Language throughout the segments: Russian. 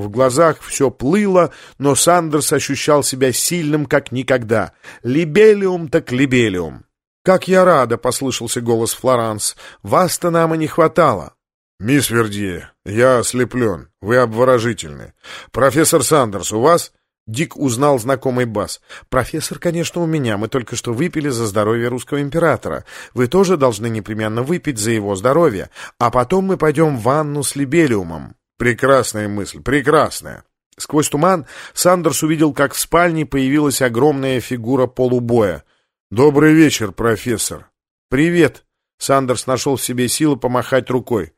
В глазах все плыло, но Сандерс ощущал себя сильным, как никогда. «Либелиум так либелиум!» «Как я рада!» — послышался голос Флоранс. «Вас-то нам и не хватало!» «Мисс Вердье, я ослеплен. Вы обворожительны. Профессор Сандерс, у вас?» Дик узнал знакомый бас. «Профессор, конечно, у меня. Мы только что выпили за здоровье русского императора. Вы тоже должны непременно выпить за его здоровье. А потом мы пойдем в ванну с либелиумом». Прекрасная мысль, прекрасная. Сквозь туман Сандерс увидел, как в спальне появилась огромная фигура полубоя. «Добрый вечер, профессор». «Привет». Сандерс нашел в себе силы помахать рукой.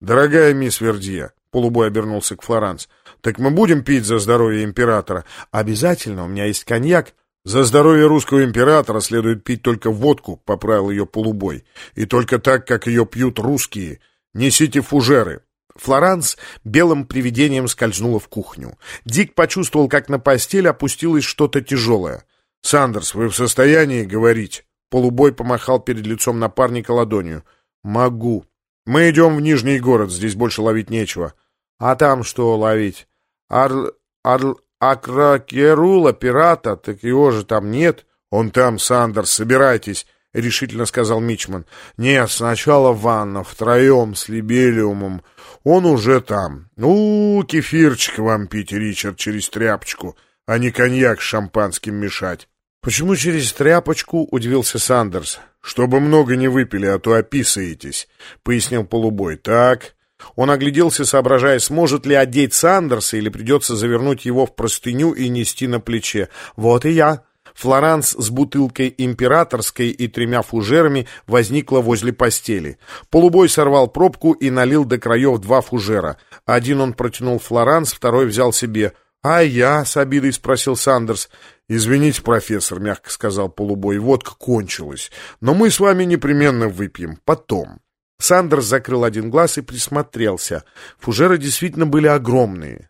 «Дорогая мисс Вердье», — полубой обернулся к Флоранс, «так мы будем пить за здоровье императора?» «Обязательно, у меня есть коньяк». «За здоровье русского императора следует пить только водку», — поправил ее полубой. «И только так, как ее пьют русские. Несите фужеры». Флоранс белым привидением скользнула в кухню. Дик почувствовал, как на постель опустилось что-то тяжелое. «Сандерс, вы в состоянии говорить?» Полубой помахал перед лицом напарника ладонью. «Могу. Мы идем в Нижний город, здесь больше ловить нечего». «А там что ловить? Арл... Арл... Акракерула, пирата, так его же там нет». «Он там, Сандерс, собирайтесь». — решительно сказал Мичман. «Нет, сначала ванна, втроем, с либелиумом. Он уже там. Ну, кефирчик вам пить, Ричард, через тряпочку, а не коньяк с шампанским мешать». «Почему через тряпочку?» — удивился Сандерс. «Чтобы много не выпили, а то описаетесь», — пояснил полубой. «Так». Он огляделся, соображая, сможет ли одеть Сандерса или придется завернуть его в простыню и нести на плече. «Вот и я», Флоранс с бутылкой императорской и тремя фужерами возникла возле постели. Полубой сорвал пробку и налил до краев два фужера. Один он протянул Флоранс, второй взял себе. «А я?» — с обидой спросил Сандерс. «Извините, профессор», — мягко сказал полубой, — «водка кончилась. Но мы с вами непременно выпьем. Потом». Сандерс закрыл один глаз и присмотрелся. Фужеры действительно были огромные.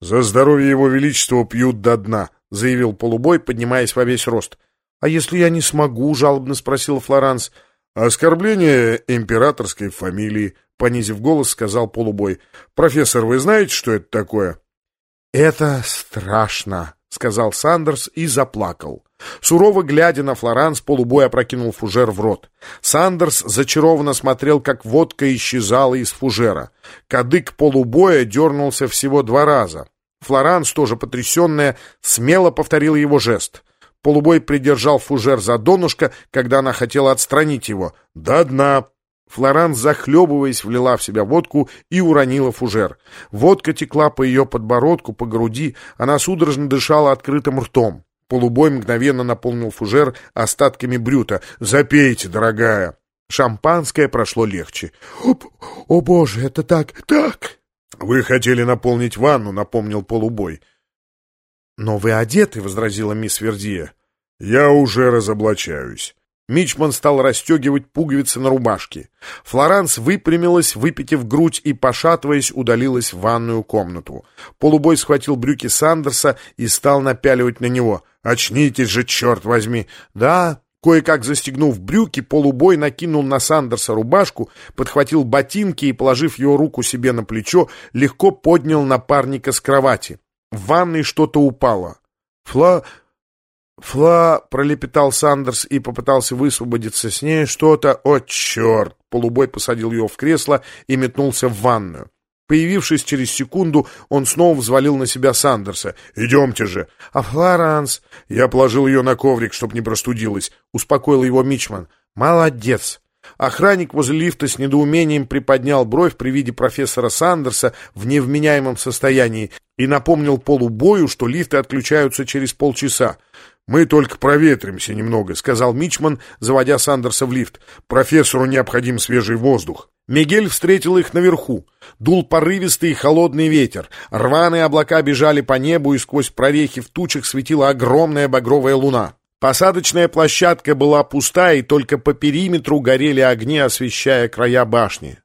«За здоровье его величества пьют до дна», — заявил полубой, поднимаясь во весь рост. «А если я не смогу?» — жалобно спросил Флоранс. «Оскорбление императорской фамилии», — понизив голос, сказал полубой. «Профессор, вы знаете, что это такое?» «Это страшно», — сказал Сандерс и заплакал. Сурово глядя на Флоранс, полубой опрокинул фужер в рот. Сандерс зачарованно смотрел, как водка исчезала из фужера. Кадык полубоя дернулся всего два раза. Флоранс, тоже потрясенная, смело повторил его жест. Полубой придержал фужер за донышко, когда она хотела отстранить его. «До дна!» Флоранс, захлебываясь, влила в себя водку и уронила фужер. Водка текла по ее подбородку, по груди, она судорожно дышала открытым ртом. Полубой мгновенно наполнил фужер остатками брюта. «Запейте, дорогая!» Шампанское прошло легче. «О, о боже, это так, так!» «Вы хотели наполнить ванну», — напомнил полубой. «Но вы одеты», — возразила мисс Вердия. «Я уже разоблачаюсь». Мичман стал расстегивать пуговицы на рубашке. Флоранс выпрямилась, выпитив грудь и, пошатываясь, удалилась в ванную комнату. Полубой схватил брюки Сандерса и стал напяливать на него. «Очнитесь же, черт возьми!» «Да, Кое-как застегнув брюки, полубой накинул на Сандерса рубашку, подхватил ботинки и, положив его руку себе на плечо, легко поднял напарника с кровати. В ванной что-то упало. «Фла... Фла...» — пролепетал Сандерс и попытался высвободиться с ней. «Что-то... О, черт!» Полубой посадил его в кресло и метнулся в ванную. Появившись через секунду, он снова взвалил на себя Сандерса. «Идемте же!» «А Флоранс?» «Я положил ее на коврик, чтоб не простудилась», — успокоил его Мичман. «Молодец!» Охранник возле лифта с недоумением приподнял бровь при виде профессора Сандерса в невменяемом состоянии и напомнил полубою, что лифты отключаются через полчаса. «Мы только проветримся немного», — сказал Мичман, заводя Сандерса в лифт. «Профессору необходим свежий воздух». Мигель встретил их наверху. Дул порывистый и холодный ветер. Рваные облака бежали по небу, и сквозь прорехи в тучах светила огромная багровая луна. Посадочная площадка была пуста, и только по периметру горели огни, освещая края башни.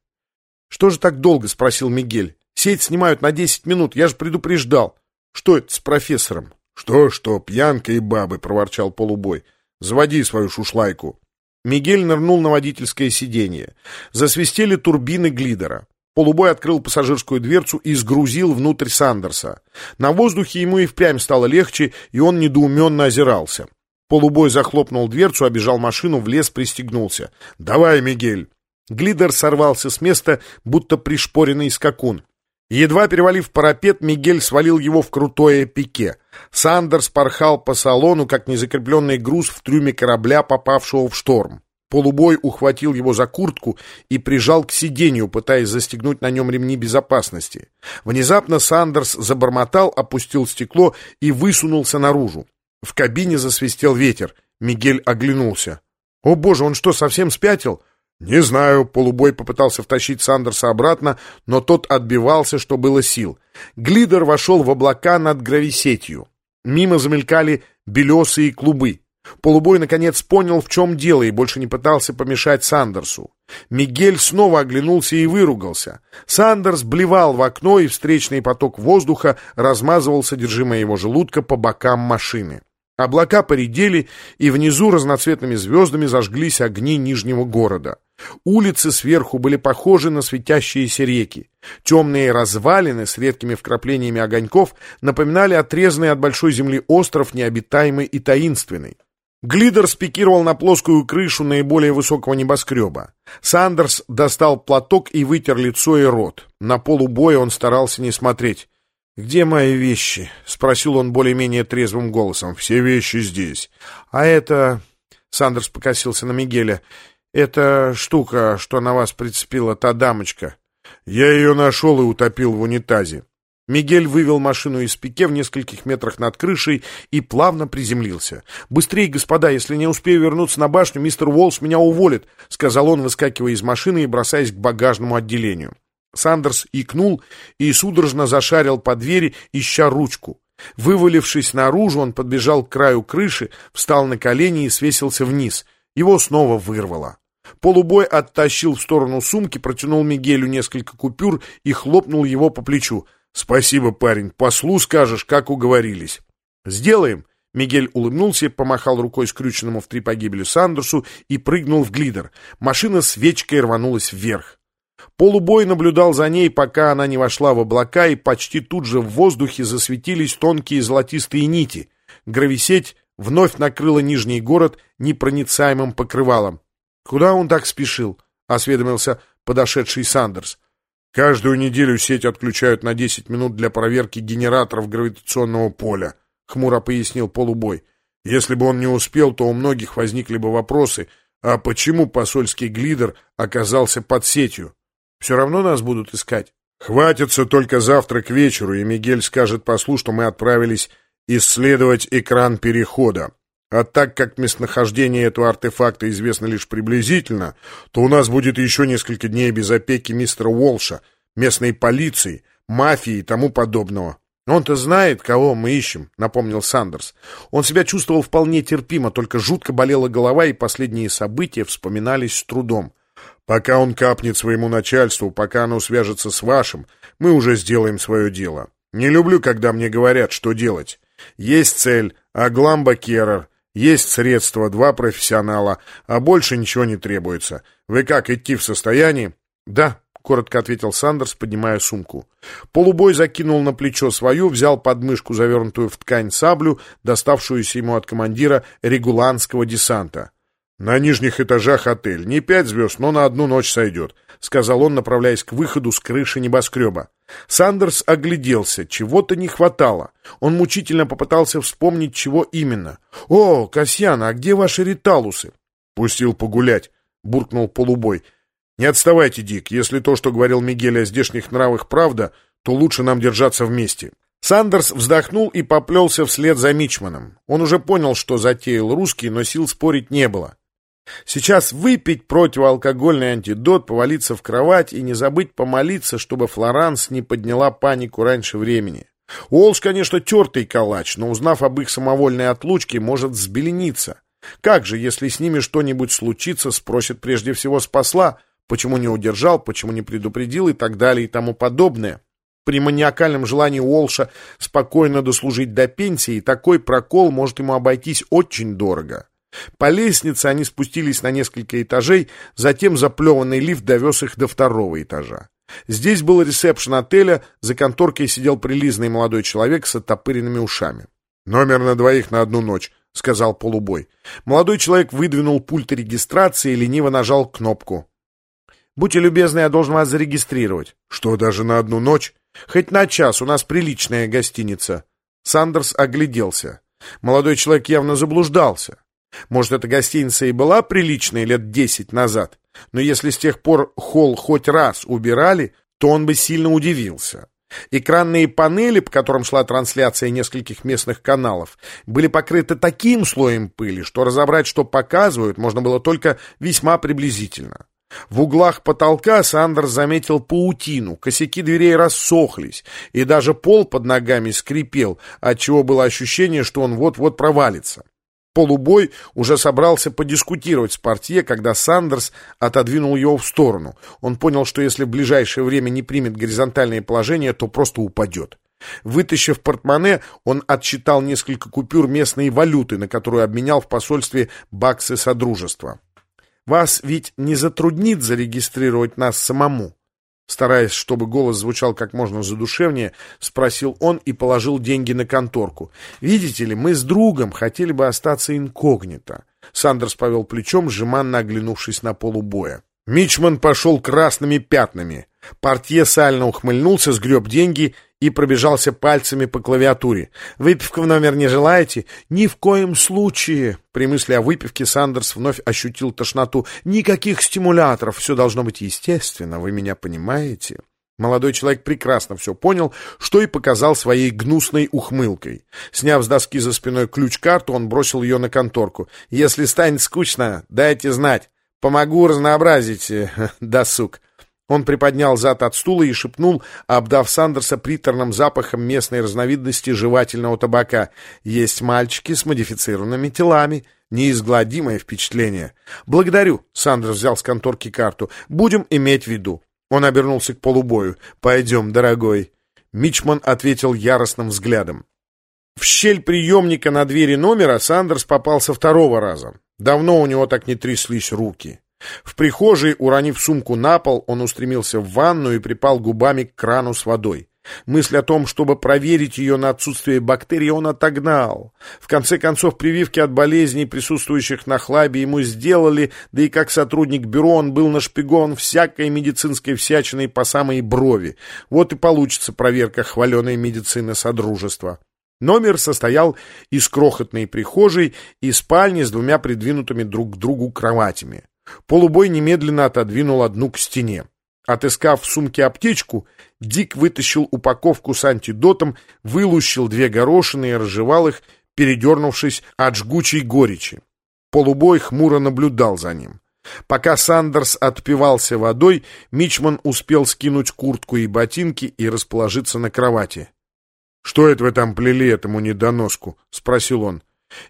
«Что же так долго?» — спросил Мигель. «Сеть снимают на десять минут, я же предупреждал. Что это с профессором?» «Что-что, пьянка и бабы!» — проворчал полубой. «Заводи свою шушлайку!» Мигель нырнул на водительское сиденье. Засвистели турбины глидера. Полубой открыл пассажирскую дверцу и сгрузил внутрь Сандерса. На воздухе ему и впрямь стало легче, и он недоуменно озирался. Полубой захлопнул дверцу, обежал машину, влез, пристегнулся. «Давай, Мигель!» Глидер сорвался с места, будто пришпоренный скакун. Едва перевалив парапет, Мигель свалил его в крутое пике. Сандерс порхал по салону, как незакрепленный груз в трюме корабля, попавшего в шторм. Полубой ухватил его за куртку и прижал к сиденью, пытаясь застегнуть на нем ремни безопасности. Внезапно Сандерс забормотал, опустил стекло и высунулся наружу. В кабине засвистел ветер. Мигель оглянулся. «О боже, он что, совсем спятил?» «Не знаю», — полубой попытался втащить Сандерса обратно, но тот отбивался, что было сил. Глидер вошел в облака над грависетью. Мимо замелькали белесые клубы. Полубой, наконец, понял, в чем дело, и больше не пытался помешать Сандерсу. Мигель снова оглянулся и выругался. Сандерс блевал в окно, и встречный поток воздуха размазывал содержимое его желудка по бокам машины. Облака поредели, и внизу разноцветными звездами зажглись огни Нижнего города. Улицы сверху были похожи на светящиеся реки. Темные развалины с редкими вкраплениями огоньков напоминали отрезанный от большой земли остров, необитаемый и таинственный. Глидер спикировал на плоскую крышу наиболее высокого небоскреба. Сандерс достал платок и вытер лицо и рот. На полубоя он старался не смотреть. «Где мои вещи?» — спросил он более-менее трезвым голосом. «Все вещи здесь». «А это...» — Сандерс покосился на Мигеля. «Это штука, что на вас прицепила та дамочка. Я ее нашел и утопил в унитазе». Мигель вывел машину из пике в нескольких метрах над крышей и плавно приземлился. «Быстрее, господа, если не успею вернуться на башню, мистер Уолс меня уволит», — сказал он, выскакивая из машины и бросаясь к багажному отделению. Сандерс икнул и судорожно зашарил по двери, ища ручку. Вывалившись наружу, он подбежал к краю крыши, встал на колени и свесился вниз. Его снова вырвало. Полубой оттащил в сторону сумки, протянул Мигелю несколько купюр и хлопнул его по плечу. «Спасибо, парень. Послу скажешь, как уговорились». «Сделаем». Мигель улыбнулся, помахал рукой скрюченному в три погибели Сандерсу и прыгнул в глидер. Машина свечкой рванулась вверх. Полубой наблюдал за ней, пока она не вошла в облака, и почти тут же в воздухе засветились тонкие золотистые нити. Грависеть вновь накрыла Нижний город непроницаемым покрывалом. «Куда он так спешил?» — осведомился подошедший Сандерс. Каждую неделю сеть отключают на 10 минут для проверки генераторов гравитационного поля, хмуро пояснил полубой. Если бы он не успел, то у многих возникли бы вопросы, а почему посольский глидер оказался под сетью? Все равно нас будут искать. Хватится только завтра к вечеру, и Мигель скажет послу, что мы отправились исследовать экран перехода. А так как местонахождение этого артефакта известно лишь приблизительно, то у нас будет еще несколько дней без опеки мистера Уолша, местной полиции, мафии и тому подобного. «Он-то знает, кого мы ищем», — напомнил Сандерс. Он себя чувствовал вполне терпимо, только жутко болела голова, и последние события вспоминались с трудом. «Пока он капнет своему начальству, пока оно свяжется с вашим, мы уже сделаем свое дело. Не люблю, когда мне говорят, что делать. Есть цель, а Гламба Керрер есть средства, два профессионала, а больше ничего не требуется. Вы как, идти в состоянии? Да, коротко ответил Сандерс, поднимая сумку. Полубой закинул на плечо свою, взял подмышку, завернутую в ткань саблю, доставшуюся ему от командира регуланского десанта. «На нижних этажах отель. Не пять звезд, но на одну ночь сойдет», — сказал он, направляясь к выходу с крыши небоскреба. Сандерс огляделся. Чего-то не хватало. Он мучительно попытался вспомнить, чего именно. «О, Касьян, а где ваши риталусы?» «Пустил погулять», — буркнул полубой. «Не отставайте, Дик. Если то, что говорил Мигель о здешних нравах, правда, то лучше нам держаться вместе». Сандерс вздохнул и поплелся вслед за Мичманом. Он уже понял, что затеял русский, но сил спорить не было. Сейчас выпить противоалкогольный антидот, повалиться в кровать и не забыть помолиться, чтобы Флоранс не подняла панику раньше времени. Уолш, конечно, тертый калач, но, узнав об их самовольной отлучке, может взбелениться. Как же, если с ними что-нибудь случится, спросит прежде всего с посла, почему не удержал, почему не предупредил и так далее и тому подобное. При маниакальном желании Уолша спокойно дослужить до пенсии такой прокол может ему обойтись очень дорого. По лестнице они спустились на несколько этажей, затем заплеванный лифт довез их до второго этажа. Здесь был ресепшн отеля, за конторкой сидел прилизный молодой человек с оттопыренными ушами. «Номер на двоих на одну ночь», — сказал полубой. Молодой человек выдвинул пульт регистрации и лениво нажал кнопку. «Будьте любезны, я должен вас зарегистрировать». «Что, даже на одну ночь?» «Хоть на час, у нас приличная гостиница». Сандерс огляделся. Молодой человек явно заблуждался. Может, эта гостиница и была приличной лет десять назад, но если с тех пор холл хоть раз убирали, то он бы сильно удивился. Экранные панели, по которым шла трансляция нескольких местных каналов, были покрыты таким слоем пыли, что разобрать, что показывают, можно было только весьма приблизительно. В углах потолка Сандерс заметил паутину, косяки дверей рассохлись, и даже пол под ногами скрипел, отчего было ощущение, что он вот-вот провалится. Полубой уже собрался подискутировать с портье, когда Сандерс отодвинул его в сторону. Он понял, что если в ближайшее время не примет горизонтальное положение, то просто упадет. Вытащив портмоне, он отсчитал несколько купюр местной валюты, на которую обменял в посольстве баксы Содружества. «Вас ведь не затруднит зарегистрировать нас самому?» Стараясь, чтобы голос звучал как можно задушевнее, спросил он и положил деньги на конторку. «Видите ли, мы с другом хотели бы остаться инкогнито». Сандерс повел плечом, жеманно оглянувшись на полубоя. Мичман пошел красными пятнами. Портье сально ухмыльнулся, сгреб деньги и пробежался пальцами по клавиатуре. «Выпивку в номер не желаете?» «Ни в коем случае!» При мысли о выпивке Сандерс вновь ощутил тошноту. «Никаких стимуляторов! Все должно быть естественно, вы меня понимаете?» Молодой человек прекрасно все понял, что и показал своей гнусной ухмылкой. Сняв с доски за спиной ключ-карту, он бросил ее на конторку. «Если станет скучно, дайте знать. Помогу разнообразить э, досуг». Он приподнял зад от стула и шепнул, обдав Сандерса приторным запахом местной разновидности жевательного табака. «Есть мальчики с модифицированными телами. Неизгладимое впечатление». «Благодарю», — Сандерс взял с конторки карту. «Будем иметь в виду». Он обернулся к полубою. «Пойдем, дорогой». Мичман ответил яростным взглядом. В щель приемника на двери номера Сандерс попался второго раза. Давно у него так не тряслись руки. В прихожей, уронив сумку на пол, он устремился в ванну и припал губами к крану с водой. Мысль о том, чтобы проверить ее на отсутствие бактерий, он отогнал. В конце концов, прививки от болезней, присутствующих на хлабе, ему сделали, да и как сотрудник бюро он был нашпигован всякой медицинской всячиной по самой брови. Вот и получится проверка хваленой медицины Содружества. Номер состоял из крохотной прихожей и спальни с двумя придвинутыми друг к другу кроватями. Полубой немедленно отодвинул одну к стене. Отыскав в сумке аптечку, Дик вытащил упаковку с антидотом, вылущил две горошины и разжевал их, передернувшись от жгучей горечи. Полубой хмуро наблюдал за ним. Пока Сандерс отпивался водой, Мичман успел скинуть куртку и ботинки и расположиться на кровати. «Что это вы там плели этому недоноску?» — спросил он.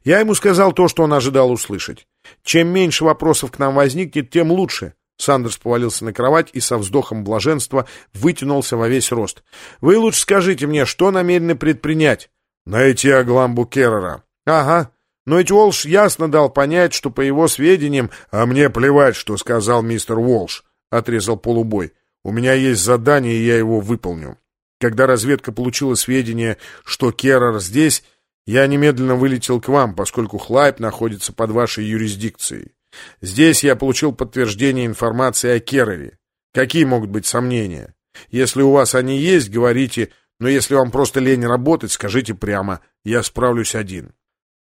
Я ему сказал то, что он ожидал услышать. Чем меньше вопросов к нам возникнет, тем лучше. Сандерс повалился на кровать и со вздохом блаженства вытянулся во весь рост. «Вы лучше скажите мне, что намерены предпринять?» «Найти Агламбу Керрера». «Ага. Но ведь Уолш ясно дал понять, что, по его сведениям...» «А мне плевать, что сказал мистер Уолш», — отрезал полубой. «У меня есть задание, и я его выполню. Когда разведка получила сведения, что Керрер здесь, я немедленно вылетел к вам, поскольку Хлайп находится под вашей юрисдикцией. Здесь я получил подтверждение информации о Керрере. Какие могут быть сомнения? Если у вас они есть, говорите, но если вам просто лень работать, скажите прямо, я справлюсь один.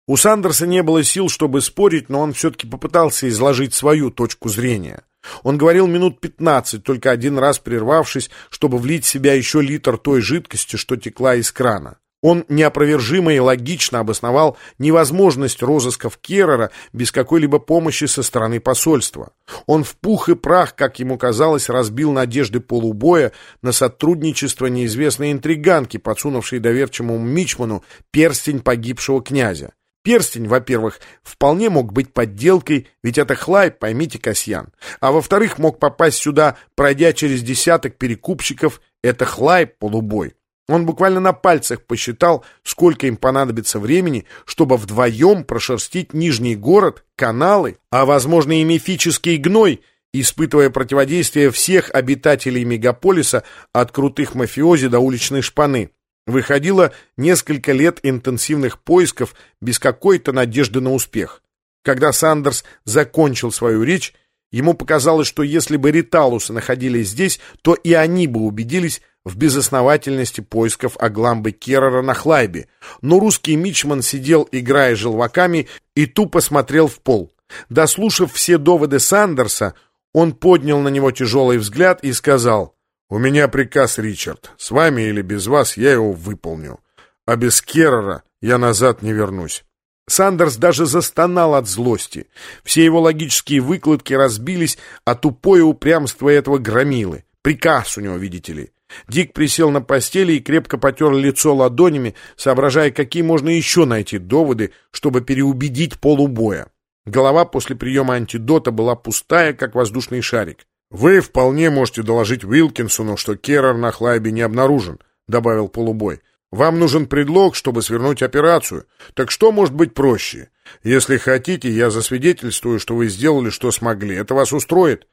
У Сандерса не было сил, чтобы спорить, но он все-таки попытался изложить свою точку зрения. Он говорил минут пятнадцать, только один раз прервавшись, чтобы влить в себя еще литр той жидкости, что текла из крана. Он неопровержимо и логично обосновал невозможность розысков Керрера без какой-либо помощи со стороны посольства. Он в пух и прах, как ему казалось, разбил надежды полубоя на сотрудничество неизвестной интриганки, подсунувшей доверчивому Мичману перстень погибшего князя. Перстень, во-первых, вполне мог быть подделкой, ведь это хлай, поймите, Касьян. А во-вторых, мог попасть сюда, пройдя через десяток перекупщиков, это хлай полубой. Он буквально на пальцах посчитал, сколько им понадобится времени, чтобы вдвоем прошерстить Нижний город, каналы, а, возможно, и мифический гной, испытывая противодействие всех обитателей мегаполиса от крутых мафиози до уличной шпаны. Выходило несколько лет интенсивных поисков без какой-то надежды на успех. Когда Сандерс закончил свою речь, ему показалось, что если бы Риталусы находились здесь, то и они бы убедились в безосновательности поисков Агламбы Керрера на Хлайбе. Но русский мичман сидел, играя желваками, и тупо смотрел в пол. Дослушав все доводы Сандерса, он поднял на него тяжелый взгляд и сказал, «У меня приказ, Ричард. С вами или без вас я его выполню. А без Керрера я назад не вернусь». Сандерс даже застонал от злости. Все его логические выкладки разбились от тупое упрямство этого громилы. Приказ у него, видите ли. Дик присел на постели и крепко потер лицо ладонями, соображая, какие можно еще найти доводы, чтобы переубедить полубоя. Голова после приема антидота была пустая, как воздушный шарик. «Вы вполне можете доложить Уилкинсону, что Керрер на Хлайбе не обнаружен», — добавил полубой. «Вам нужен предлог, чтобы свернуть операцию. Так что может быть проще? Если хотите, я засвидетельствую, что вы сделали, что смогли. Это вас устроит?»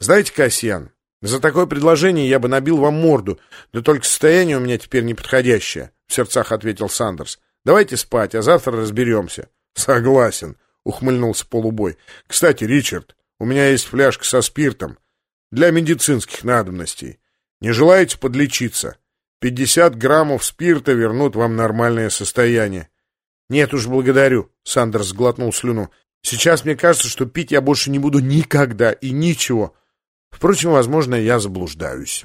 «Знаете, Касьян, за такое предложение я бы набил вам морду, да только состояние у меня теперь неподходящее», — в сердцах ответил Сандерс. «Давайте спать, а завтра разберемся». «Согласен», — ухмыльнулся полубой. «Кстати, Ричард, у меня есть фляжка со спиртом для медицинских надобностей. Не желаете подлечиться? Пятьдесят граммов спирта вернут вам нормальное состояние». «Нет уж, благодарю», — Сандерс сглотнул слюну. «Сейчас мне кажется, что пить я больше не буду никогда и ничего». Впрочем, возможно, я заблуждаюсь.